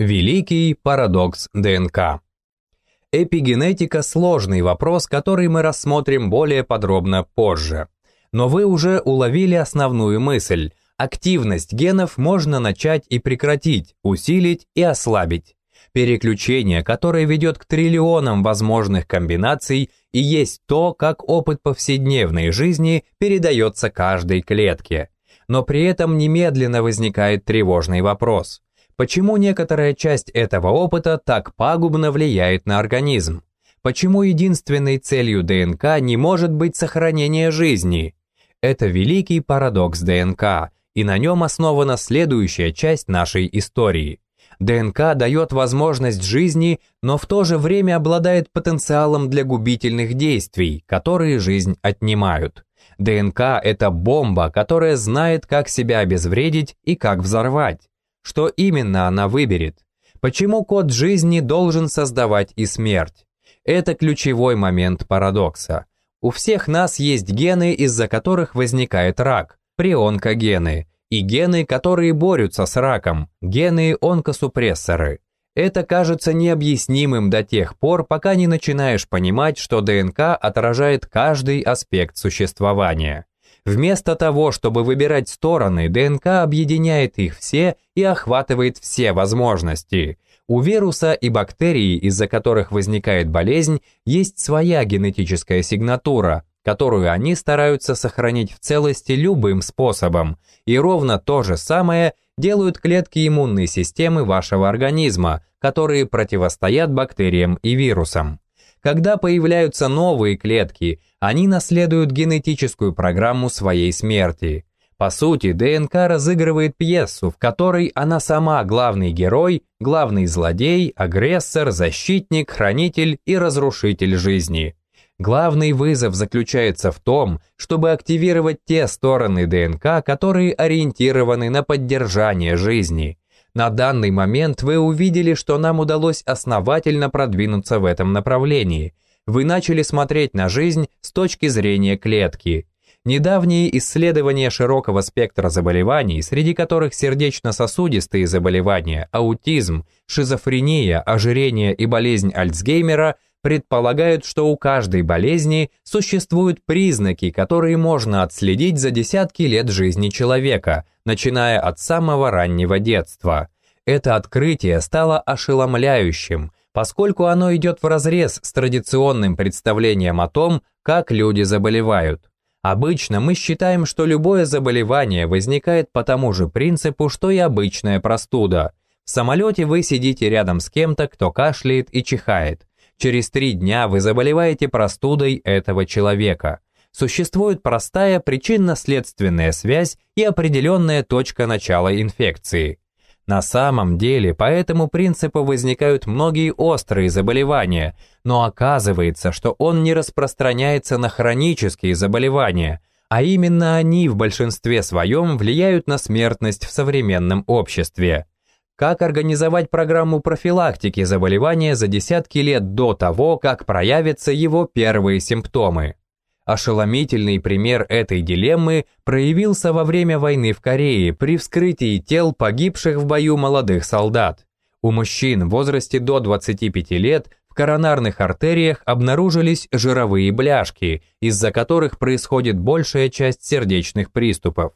Великий парадокс ДНК. Эпигенетика – сложный вопрос, который мы рассмотрим более подробно позже. Но вы уже уловили основную мысль. Активность генов можно начать и прекратить, усилить и ослабить. Переключение, которое ведет к триллионам возможных комбинаций, и есть то, как опыт повседневной жизни передается каждой клетке. Но при этом немедленно возникает тревожный вопрос. Почему некоторая часть этого опыта так пагубно влияет на организм? Почему единственной целью ДНК не может быть сохранение жизни? Это великий парадокс ДНК, и на нем основана следующая часть нашей истории. ДНК дает возможность жизни, но в то же время обладает потенциалом для губительных действий, которые жизнь отнимают. ДНК – это бомба, которая знает, как себя обезвредить и как взорвать. Что именно она выберет? Почему код жизни должен создавать и смерть? Это ключевой момент парадокса. У всех нас есть гены, из-за которых возникает рак, прионкогены, и гены, которые борются с раком, гены-онкосупрессоры. Это кажется необъяснимым до тех пор, пока не начинаешь понимать, что ДНК отражает каждый аспект существования. Вместо того, чтобы выбирать стороны, ДНК объединяет их все и охватывает все возможности. У вируса и бактерий, из-за которых возникает болезнь, есть своя генетическая сигнатура, которую они стараются сохранить в целости любым способом, и ровно то же самое делают клетки иммунной системы вашего организма, которые противостоят бактериям и вирусам. Когда появляются новые клетки, они наследуют генетическую программу своей смерти. По сути, ДНК разыгрывает пьесу, в которой она сама главный герой, главный злодей, агрессор, защитник, хранитель и разрушитель жизни – Главный вызов заключается в том, чтобы активировать те стороны ДНК, которые ориентированы на поддержание жизни. На данный момент вы увидели, что нам удалось основательно продвинуться в этом направлении. Вы начали смотреть на жизнь с точки зрения клетки. Недавние исследования широкого спектра заболеваний, среди которых сердечно-сосудистые заболевания, аутизм, шизофрения, ожирение и болезнь Альцгеймера – предполагают, что у каждой болезни существуют признаки, которые можно отследить за десятки лет жизни человека, начиная от самого раннего детства. Это открытие стало ошеломляющим, поскольку оно идет вразрез с традиционным представлением о том, как люди заболевают. Обычно мы считаем, что любое заболевание возникает по тому же принципу, что и обычная простуда. В самолете вы сидите рядом с кем-то, кто кашляет и чихает. Через три дня вы заболеваете простудой этого человека. Существует простая причинно-следственная связь и определенная точка начала инфекции. На самом деле, по этому принципу возникают многие острые заболевания, но оказывается, что он не распространяется на хронические заболевания, а именно они в большинстве своем влияют на смертность в современном обществе как организовать программу профилактики заболевания за десятки лет до того, как проявятся его первые симптомы. Ошеломительный пример этой дилеммы проявился во время войны в Корее при вскрытии тел погибших в бою молодых солдат. У мужчин в возрасте до 25 лет в коронарных артериях обнаружились жировые бляшки, из-за которых происходит большая часть сердечных приступов.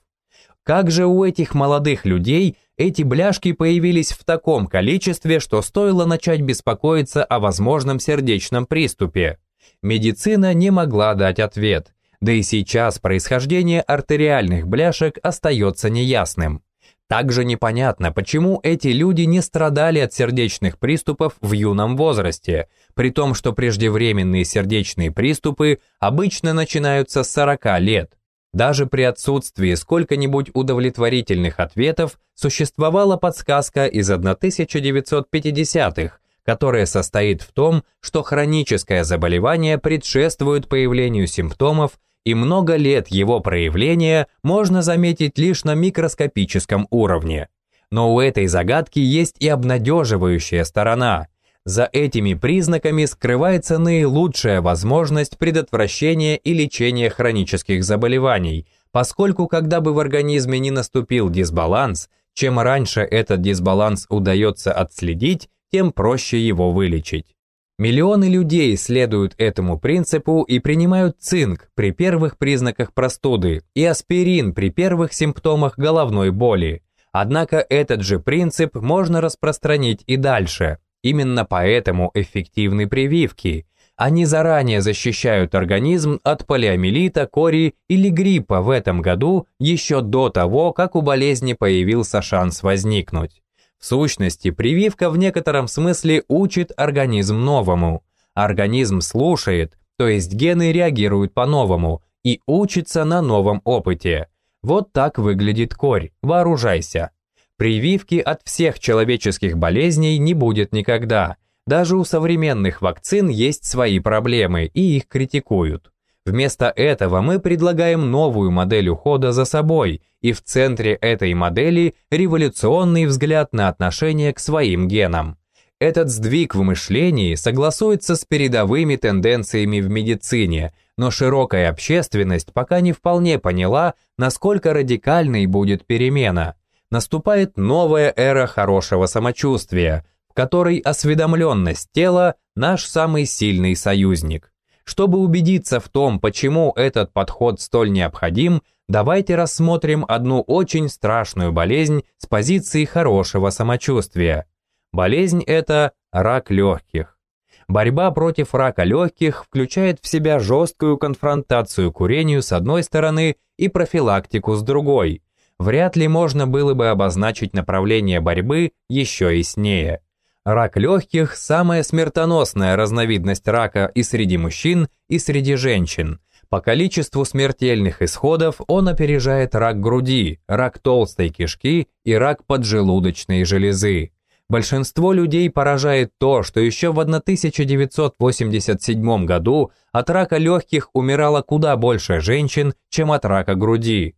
Как же у этих молодых людей эти бляшки появились в таком количестве, что стоило начать беспокоиться о возможном сердечном приступе? Медицина не могла дать ответ, да и сейчас происхождение артериальных бляшек остается неясным. Также непонятно, почему эти люди не страдали от сердечных приступов в юном возрасте, при том, что преждевременные сердечные приступы обычно начинаются с 40 лет. Даже при отсутствии сколько-нибудь удовлетворительных ответов существовала подсказка из 1950-х, которая состоит в том, что хроническое заболевание предшествует появлению симптомов, и много лет его проявления можно заметить лишь на микроскопическом уровне. Но у этой загадки есть и обнадеживающая сторона – за этими признаками скрывается наилучшая возможность предотвращения и лечения хронических заболеваний, поскольку когда бы в организме не наступил дисбаланс, Чем раньше этот дисбаланс удается отследить, тем проще его вылечить. Миллионы людей следуют этому принципу и принимают цинк при первых признаках простуды и аспирин при первых симптомах головной боли. Однако этот же принцип можно распространить и дальше. Именно поэтому эффективны прививки. Они заранее защищают организм от полиомиелита, кори или гриппа в этом году еще до того, как у болезни появился шанс возникнуть. В сущности, прививка в некотором смысле учит организм новому. Организм слушает, то есть гены реагируют по-новому и учится на новом опыте. Вот так выглядит корь, вооружайся. Прививки от всех человеческих болезней не будет никогда. Даже у современных вакцин есть свои проблемы, и их критикуют. Вместо этого мы предлагаем новую модель ухода за собой, и в центре этой модели революционный взгляд на отношение к своим генам. Этот сдвиг в мышлении согласуется с передовыми тенденциями в медицине, но широкая общественность пока не вполне поняла, насколько радикальной будет перемена. Наступает новая эра хорошего самочувствия, в которой осведомленность тела – наш самый сильный союзник. Чтобы убедиться в том, почему этот подход столь необходим, давайте рассмотрим одну очень страшную болезнь с позиции хорошего самочувствия. Болезнь – это рак легких. Борьба против рака легких включает в себя жесткую конфронтацию курению с одной стороны и профилактику с другой. Вряд ли можно было бы обозначить направление борьбы еще яснее. Рак легких – самая смертоносная разновидность рака и среди мужчин, и среди женщин. По количеству смертельных исходов он опережает рак груди, рак толстой кишки и рак поджелудочной железы. Большинство людей поражает то, что еще в 1987 году от рака легких умирало куда больше женщин, чем от рака груди.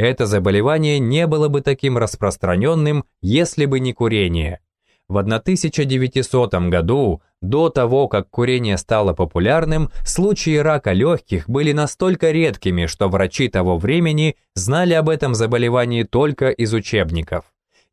Это заболевание не было бы таким распространенным, если бы не курение. В 1900 году, до того, как курение стало популярным, случаи рака легких были настолько редкими, что врачи того времени знали об этом заболевании только из учебников.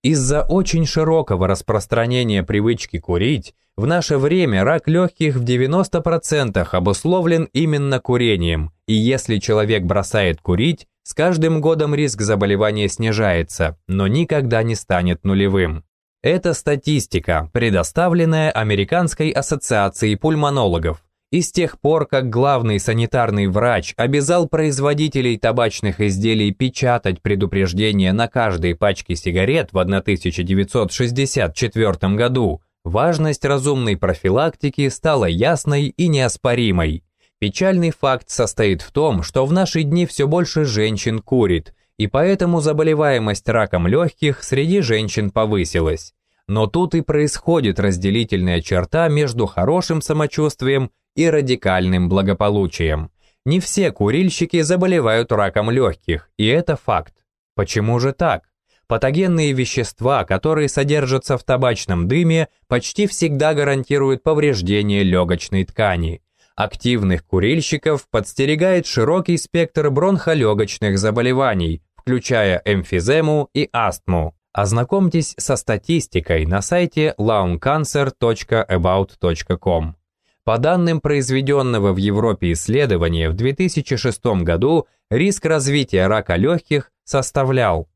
Из-за очень широкого распространения привычки курить, в наше время рак легких в 90% обусловлен именно курением, и если человек бросает курить, с каждым годом риск заболевания снижается, но никогда не станет нулевым. Это статистика, предоставленная Американской ассоциацией пульмонологов. И с тех пор, как главный санитарный врач обязал производителей табачных изделий печатать предупреждение на каждой пачке сигарет в 1964 году, важность разумной профилактики стала ясной и неоспоримой. Печальный факт состоит в том, что в наши дни все больше женщин курит, и поэтому заболеваемость раком легких среди женщин повысилась. Но тут и происходит разделительная черта между хорошим самочувствием и радикальным благополучием. Не все курильщики заболевают раком легких, и это факт. Почему же так? Патогенные вещества, которые содержатся в табачном дыме, почти всегда гарантируют повреждение легочной ткани. Активных курильщиков подстерегает широкий спектр бронхолегочных заболеваний, включая эмфизему и астму. Ознакомьтесь со статистикой на сайте lungcancer.about.com. По данным произведенного в Европе исследования в 2006 году, риск развития рака легких составлял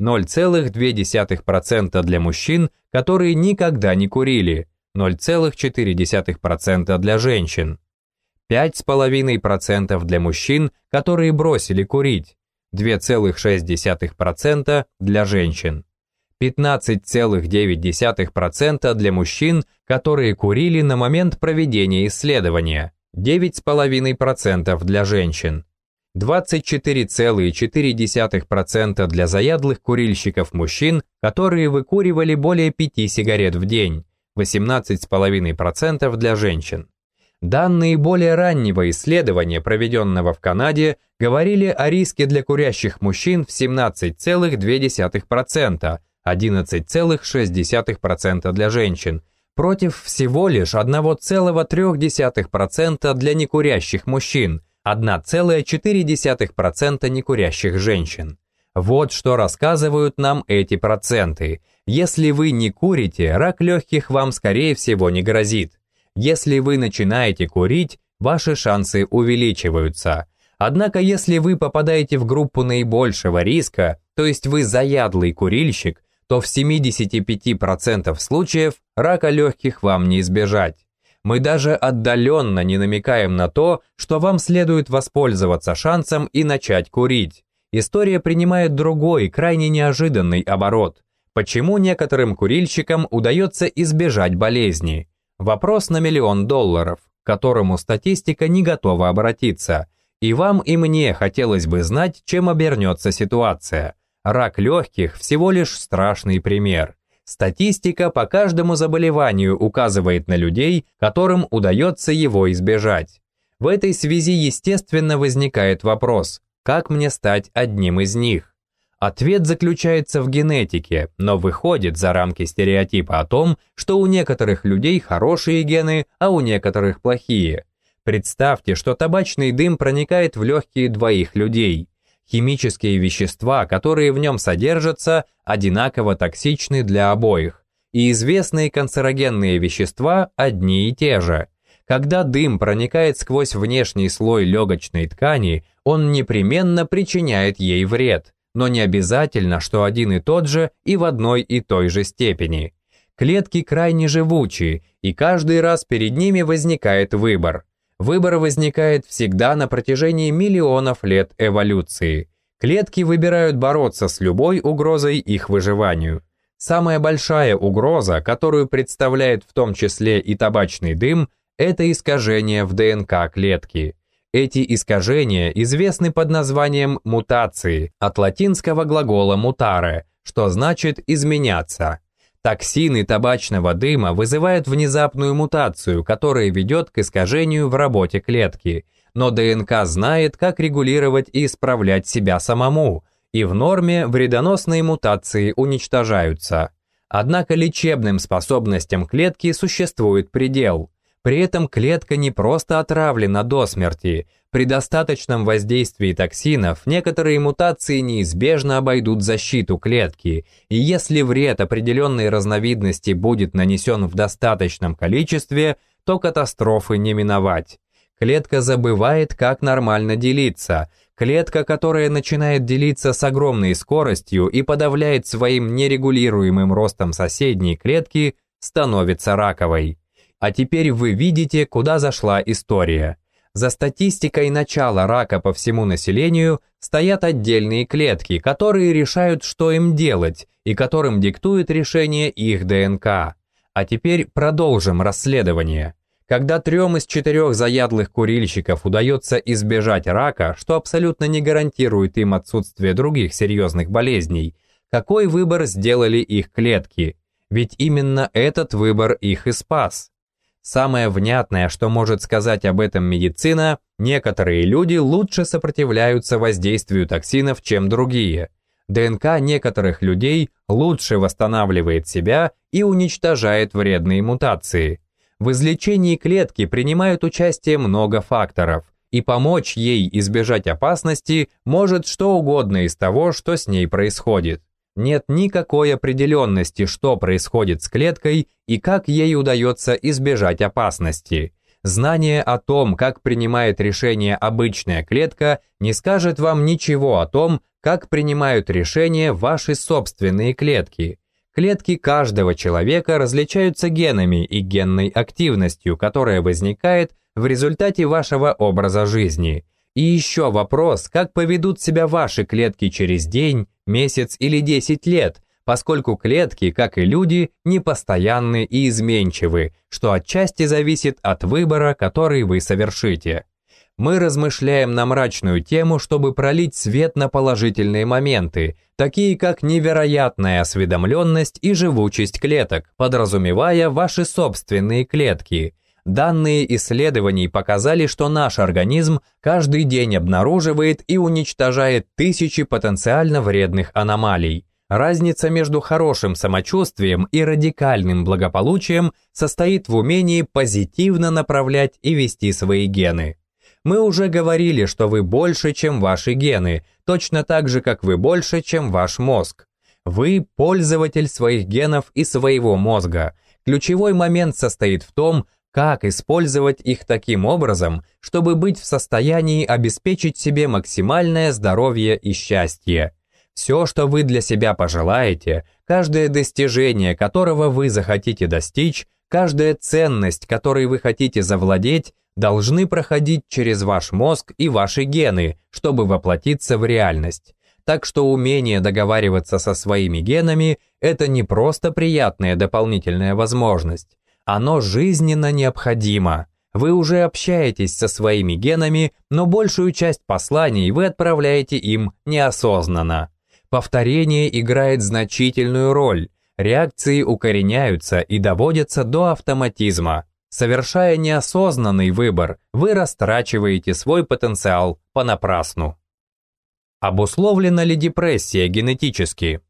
0,2% для мужчин, которые никогда не курили, 0,4% для женщин, 5,5% для мужчин, которые бросили курить, 2,6% для женщин. 15,9% для мужчин, которые курили на момент проведения исследования, 9,5% для женщин, 24,4% для заядлых курильщиков мужчин, которые выкуривали более 5 сигарет в день, 18,5% для женщин. Данные более раннего исследования, проведенного в Канаде, говорили о риске для курящих мужчин в 17,2%, 11,6% для женщин, против всего лишь 1,3% для некурящих мужчин, 1,4% некурящих женщин. Вот что рассказывают нам эти проценты. Если вы не курите, рак легких вам скорее всего не грозит. Если вы начинаете курить, ваши шансы увеличиваются. Однако если вы попадаете в группу наибольшего риска, то есть вы заядлый курильщик, то в 75% случаев рака легких вам не избежать. Мы даже отдаленно не намекаем на то, что вам следует воспользоваться шансом и начать курить. История принимает другой, крайне неожиданный оборот. Почему некоторым курильщикам удается избежать болезни? Вопрос на миллион долларов, к которому статистика не готова обратиться. И вам и мне хотелось бы знать, чем обернется ситуация. Рак легких всего лишь страшный пример. Статистика по каждому заболеванию указывает на людей, которым удается его избежать. В этой связи естественно возникает вопрос, как мне стать одним из них? Ответ заключается в генетике, но выходит за рамки стереотипа о том, что у некоторых людей хорошие гены, а у некоторых плохие. Представьте, что табачный дым проникает в легкие двоих людей. Химические вещества, которые в нем содержатся, одинаково токсичны для обоих, и известные канцерогенные вещества одни и те же. Когда дым проникает сквозь внешний слой легочной ткани, он непременно причиняет ей вред, но не обязательно, что один и тот же и в одной и той же степени. Клетки крайне живучи, и каждый раз перед ними возникает выбор. Выбор возникает всегда на протяжении миллионов лет эволюции. Клетки выбирают бороться с любой угрозой их выживанию. Самая большая угроза, которую представляет в том числе и табачный дым, это искажение в ДНК клетки. Эти искажения известны под названием мутации, от латинского глагола mutare, что значит «изменяться». Токсины табачного дыма вызывают внезапную мутацию, которая ведет к искажению в работе клетки, но ДНК знает, как регулировать и исправлять себя самому, и в норме вредоносные мутации уничтожаются. Однако лечебным способностям клетки существует предел. При этом клетка не просто отравлена до смерти, при достаточном воздействии токсинов некоторые мутации неизбежно обойдут защиту клетки, и если вред определенной разновидности будет нанесен в достаточном количестве, то катастрофы не миновать. Клетка забывает, как нормально делиться. Клетка, которая начинает делиться с огромной скоростью и подавляет своим нерегулируемым ростом соседней клетки, становится раковой. А теперь вы видите, куда зашла история. За статистикой начала рака по всему населению стоят отдельные клетки, которые решают, что им делать, и которым диктует решение их ДНК. А теперь продолжим расследование. Когда трем из четырех заядлых курильщиков удается избежать рака, что абсолютно не гарантирует им отсутствие других серьезных болезней, какой выбор сделали их клетки? Ведь именно этот выбор их и спас. Самое внятное, что может сказать об этом медицина, некоторые люди лучше сопротивляются воздействию токсинов, чем другие. ДНК некоторых людей лучше восстанавливает себя и уничтожает вредные мутации. В излечении клетки принимают участие много факторов, и помочь ей избежать опасности может что угодно из того, что с ней происходит нет никакой определенности, что происходит с клеткой и как ей удается избежать опасности. Знание о том, как принимает решение обычная клетка, не скажет вам ничего о том, как принимают решения ваши собственные клетки. Клетки каждого человека различаются генами и генной активностью, которая возникает в результате вашего образа жизни – и еще вопрос, как поведут себя ваши клетки через день, месяц или 10 лет, поскольку клетки, как и люди, непостоянны и изменчивы, что отчасти зависит от выбора, который вы совершите. Мы размышляем на мрачную тему, чтобы пролить свет на положительные моменты, такие как невероятная осведомленность и живучесть клеток, подразумевая ваши собственные клетки – Данные исследований показали, что наш организм каждый день обнаруживает и уничтожает тысячи потенциально вредных аномалий. Разница между хорошим самочувствием и радикальным благополучием состоит в умении позитивно направлять и вести свои гены. Мы уже говорили, что вы больше, чем ваши гены, точно так же, как вы больше, чем ваш мозг. Вы пользователь своих генов и своего мозга. Ключевой момент состоит в том, как использовать их таким образом, чтобы быть в состоянии обеспечить себе максимальное здоровье и счастье. Все, что вы для себя пожелаете, каждое достижение, которого вы захотите достичь, каждая ценность, которой вы хотите завладеть, должны проходить через ваш мозг и ваши гены, чтобы воплотиться в реальность. Так что умение договариваться со своими генами – это не просто приятная дополнительная возможность. Оно жизненно необходимо. Вы уже общаетесь со своими генами, но большую часть посланий вы отправляете им неосознанно. Повторение играет значительную роль. Реакции укореняются и доводятся до автоматизма. Совершая неосознанный выбор, вы растрачиваете свой потенциал понапрасну. Обусловлена ли депрессия генетически?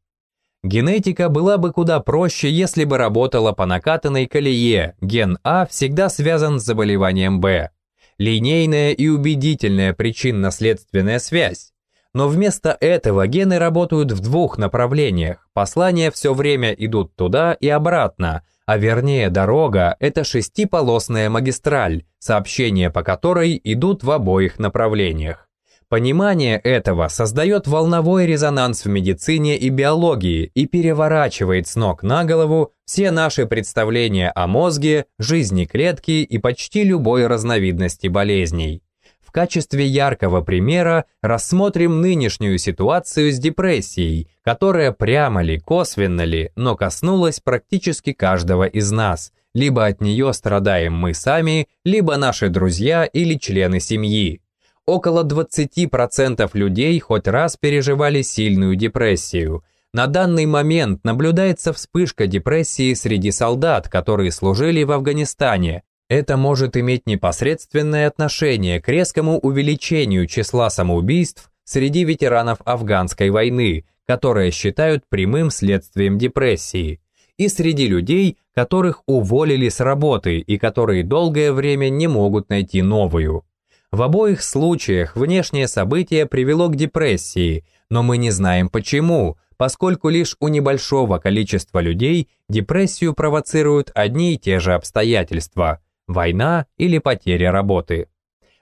Генетика была бы куда проще, если бы работала по накатанной колее. Ген А всегда связан с заболеванием Б. Линейная и убедительная причинно-следственная связь. Но вместо этого гены работают в двух направлениях. Послания все время идут туда и обратно, а вернее дорога – это шестиполосная магистраль, сообщения по которой идут в обоих направлениях. Понимание этого создает волновой резонанс в медицине и биологии и переворачивает с ног на голову все наши представления о мозге, жизни клетки и почти любой разновидности болезней. В качестве яркого примера рассмотрим нынешнюю ситуацию с депрессией, которая прямо ли, косвенно ли, но коснулась практически каждого из нас. Либо от нее страдаем мы сами, либо наши друзья или члены семьи около 20% людей хоть раз переживали сильную депрессию. На данный момент наблюдается вспышка депрессии среди солдат, которые служили в Афганистане. Это может иметь непосредственное отношение к резкому увеличению числа самоубийств среди ветеранов афганской войны, которые считают прямым следствием депрессии, и среди людей, которых уволили с работы и которые долгое время не могут найти новую. В обоих случаях внешнее событие привело к депрессии, но мы не знаем почему, поскольку лишь у небольшого количества людей депрессию провоцируют одни и те же обстоятельства – война или потеря работы.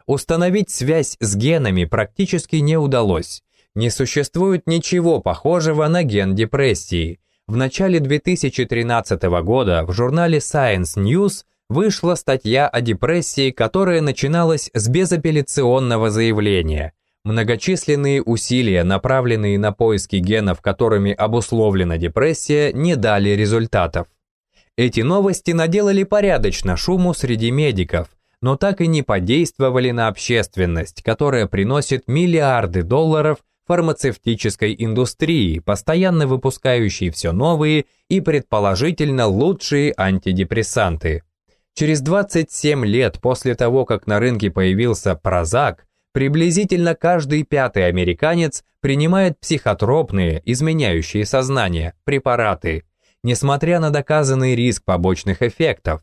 Установить связь с генами практически не удалось. Не существует ничего похожего на ген депрессии. В начале 2013 года в журнале Science News – вышла статья о депрессии, которая начиналась с безапелляционного заявления. Многочисленные усилия, направленные на поиски генов, которыми обусловлена депрессия, не дали результатов. Эти новости наделали порядочно шуму среди медиков, но так и не подействовали на общественность, которая приносит миллиарды долларов фармацевтической индустрии, постоянно выпускающей все новые и предположительно лучшие антидепрессанты. Через 27 лет после того, как на рынке появился Прозак, приблизительно каждый пятый американец принимает психотропные, изменяющие сознание, препараты, несмотря на доказанный риск побочных эффектов.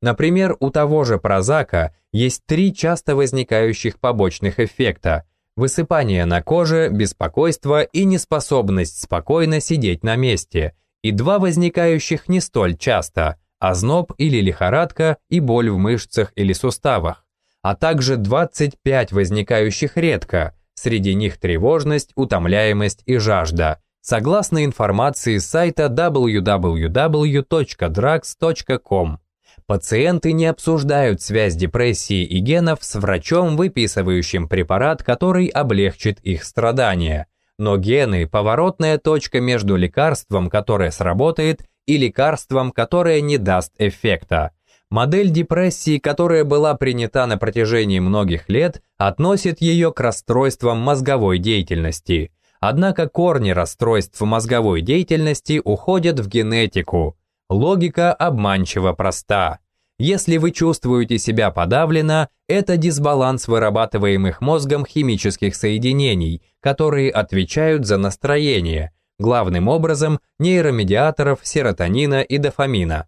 Например, у того же Прозака есть три часто возникающих побочных эффекта – высыпание на коже, беспокойство и неспособность спокойно сидеть на месте, и два возникающих не столь часто – озноб или лихорадка и боль в мышцах или суставах, а также 25 возникающих редко, среди них тревожность, утомляемость и жажда, согласно информации с сайта www.drugs.com. Пациенты не обсуждают связь депрессии и генов с врачом, выписывающим препарат, который облегчит их страдания. Но гены – поворотная точка между лекарством, которое сработает, и лекарством, которое не даст эффекта. Модель депрессии, которая была принята на протяжении многих лет, относит ее к расстройствам мозговой деятельности. Однако корни расстройств мозговой деятельности уходят в генетику. Логика обманчиво проста. Если вы чувствуете себя подавленно, это дисбаланс вырабатываемых мозгом химических соединений, которые отвечают за настроение, главным образом нейромедиаторов серотонина и дофамина.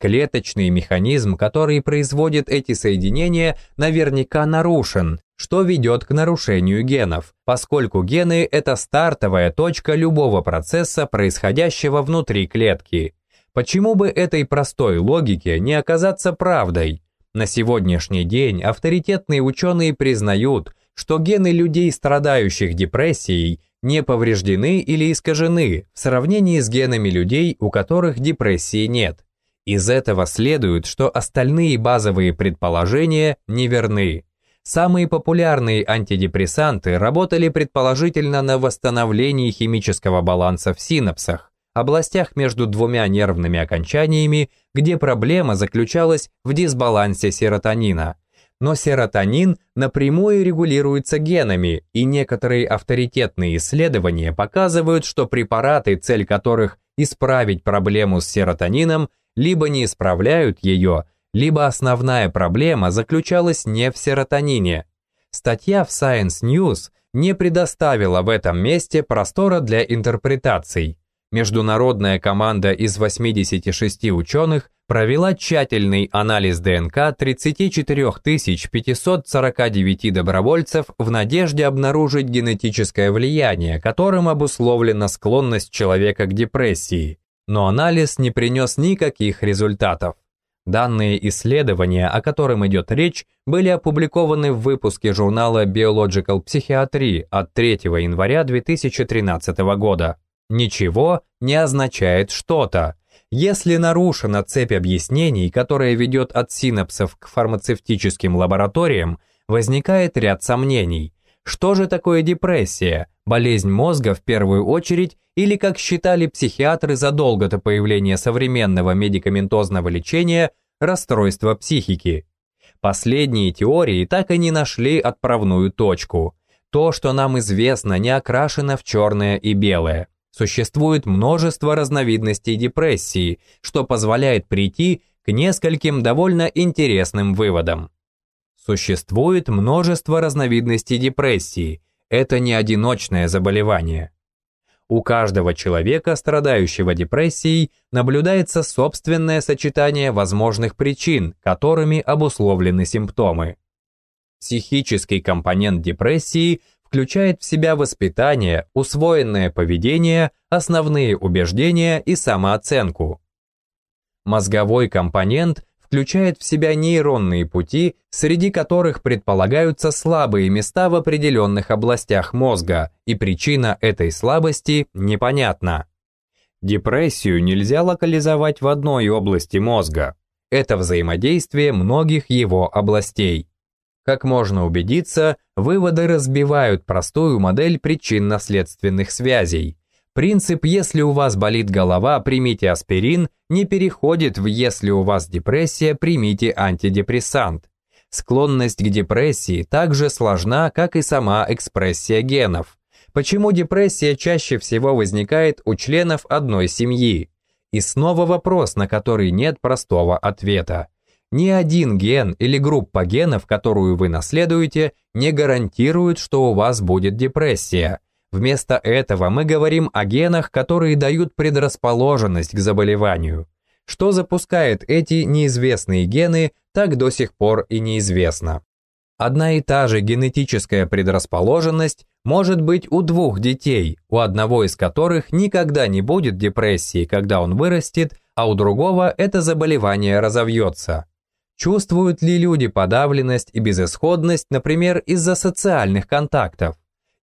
Клеточный механизм, который производит эти соединения, наверняка нарушен, что ведет к нарушению генов, поскольку гены – это стартовая точка любого процесса, происходящего внутри клетки. Почему бы этой простой логике не оказаться правдой? На сегодняшний день авторитетные ученые признают, что гены людей, страдающих депрессией, не повреждены или искажены в сравнении с генами людей, у которых депрессии нет. Из этого следует, что остальные базовые предположения неверны. Самые популярные антидепрессанты работали предположительно на восстановлении химического баланса в синапсах, областях между двумя нервными окончаниями, где проблема заключалась в дисбалансе серотонина – но серотонин напрямую регулируется генами, и некоторые авторитетные исследования показывают, что препараты, цель которых исправить проблему с серотонином, либо не исправляют ее, либо основная проблема заключалась не в серотонине. Статья в Science News не предоставила в этом месте простора для интерпретаций. Международная команда из 86 ученых провела тщательный анализ ДНК 34 549 добровольцев в надежде обнаружить генетическое влияние, которым обусловлена склонность человека к депрессии. Но анализ не принес никаких результатов. Данные исследования, о котором идет речь, были опубликованы в выпуске журнала Biological Psychiatry от 3 января 2013 года. Ничего не означает что-то. Если нарушена цепь объяснений, которая ведет от синапсов к фармацевтическим лабораториям, возникает ряд сомнений. Что же такое депрессия? Болезнь мозга в первую очередь или, как считали психиатры задолго до появления современного медикаментозного лечения, расстройство психики? Последние теории так и не нашли отправную точку. То, что нам известно, не окрашено в черное и белое. Существует множество разновидностей депрессии, что позволяет прийти к нескольким довольно интересным выводам. Существует множество разновидностей депрессии. Это не одиночное заболевание. У каждого человека, страдающего депрессией, наблюдается собственное сочетание возможных причин, которыми обусловлены симптомы. Психический компонент депрессии включает в себя воспитание, усвоенное поведение, основные убеждения и самооценку. Мозговой компонент включает в себя нейронные пути, среди которых предполагаются слабые места в определенных областях мозга, и причина этой слабости непонятна. Депрессию нельзя локализовать в одной области мозга. Это взаимодействие многих его областей. Как можно убедиться, выводы разбивают простую модель причинно-следственных связей. Принцип «если у вас болит голова, примите аспирин» не переходит в «если у вас депрессия, примите антидепрессант». Склонность к депрессии также сложна, как и сама экспрессия генов. Почему депрессия чаще всего возникает у членов одной семьи? И снова вопрос, на который нет простого ответа. Ни один ген или группа генов, которую вы наследуете, не гарантирует, что у вас будет депрессия. Вместо этого мы говорим о генах, которые дают предрасположенность к заболеванию. Что запускает эти неизвестные гены, так до сих пор и неизвестно. Одна и та же генетическая предрасположенность может быть у двух детей, у одного из которых никогда не будет депрессии, когда он вырастет, а у другого это заболевание разовьется. Чувствуют ли люди подавленность и безысходность, например, из-за социальных контактов?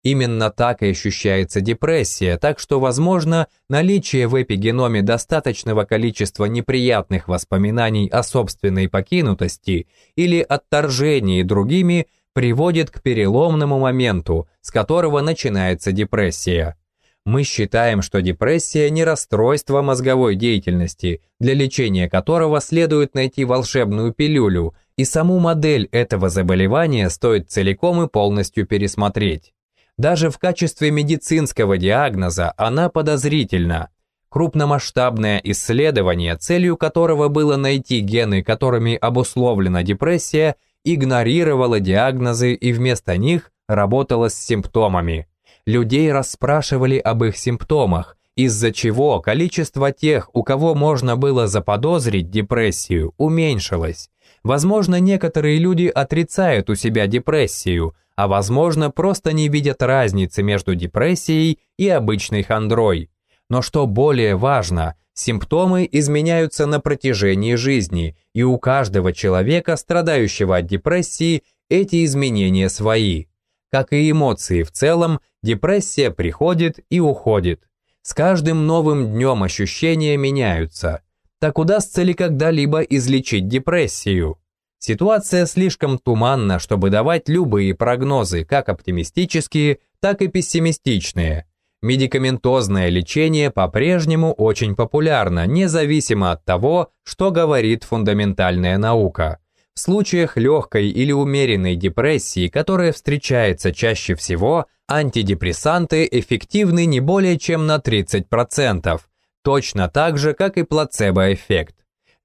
Именно так и ощущается депрессия, так что, возможно, наличие в эпигеноме достаточного количества неприятных воспоминаний о собственной покинутости или отторжении другими приводит к переломному моменту, с которого начинается депрессия. Мы считаем, что депрессия не расстройство мозговой деятельности, для лечения которого следует найти волшебную пилюлю, и саму модель этого заболевания стоит целиком и полностью пересмотреть. Даже в качестве медицинского диагноза она подозрительна. Крупномасштабное исследование, целью которого было найти гены, которыми обусловлена депрессия, игнорировало диагнозы и вместо них работало с симптомами людей расспрашивали об их симптомах, из-за чего количество тех, у кого можно было заподозрить депрессию, уменьшилось. Возможно, некоторые люди отрицают у себя депрессию, а возможно просто не видят разницы между депрессией и обычной хандрой. Но что более важно, симптомы изменяются на протяжении жизни, и у каждого человека, страдающего от депрессии, эти изменения свои. Как и эмоции в целом, депрессия приходит и уходит. С каждым новым днем ощущения меняются. Так удастся ли когда-либо излечить депрессию? Ситуация слишком туманна, чтобы давать любые прогнозы, как оптимистические, так и пессимистичные. Медикаментозное лечение по-прежнему очень популярно, независимо от того, что говорит фундаментальная наука. В случаях легкой или умеренной депрессии, которая встречается чаще всего, антидепрессанты эффективны не более чем на 30%, точно так же, как и плацебо-эффект.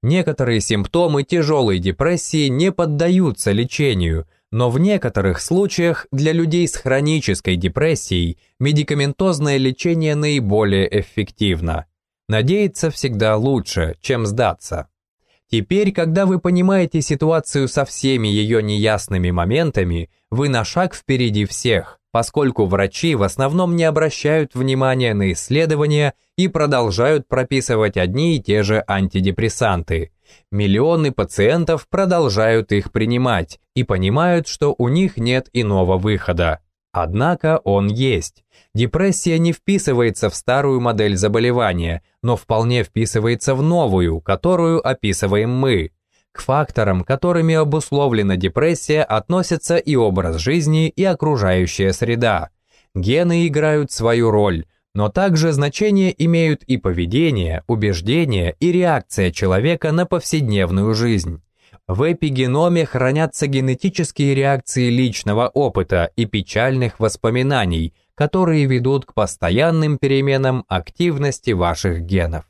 Некоторые симптомы тяжелой депрессии не поддаются лечению, но в некоторых случаях для людей с хронической депрессией медикаментозное лечение наиболее эффективно. Надеяться всегда лучше, чем сдаться. Теперь, когда вы понимаете ситуацию со всеми ее неясными моментами, вы на шаг впереди всех, поскольку врачи в основном не обращают внимания на исследования и продолжают прописывать одни и те же антидепрессанты. Миллионы пациентов продолжают их принимать и понимают, что у них нет иного выхода. Однако он есть. Депрессия не вписывается в старую модель заболевания, но вполне вписывается в новую, которую описываем мы. К факторам, которыми обусловлена депрессия, относятся и образ жизни, и окружающая среда. Гены играют свою роль, но также значение имеют и поведение, убеждения и реакция человека на повседневную жизнь. В эпигеноме хранятся генетические реакции личного опыта и печальных воспоминаний, которые ведут к постоянным переменам активности ваших генов.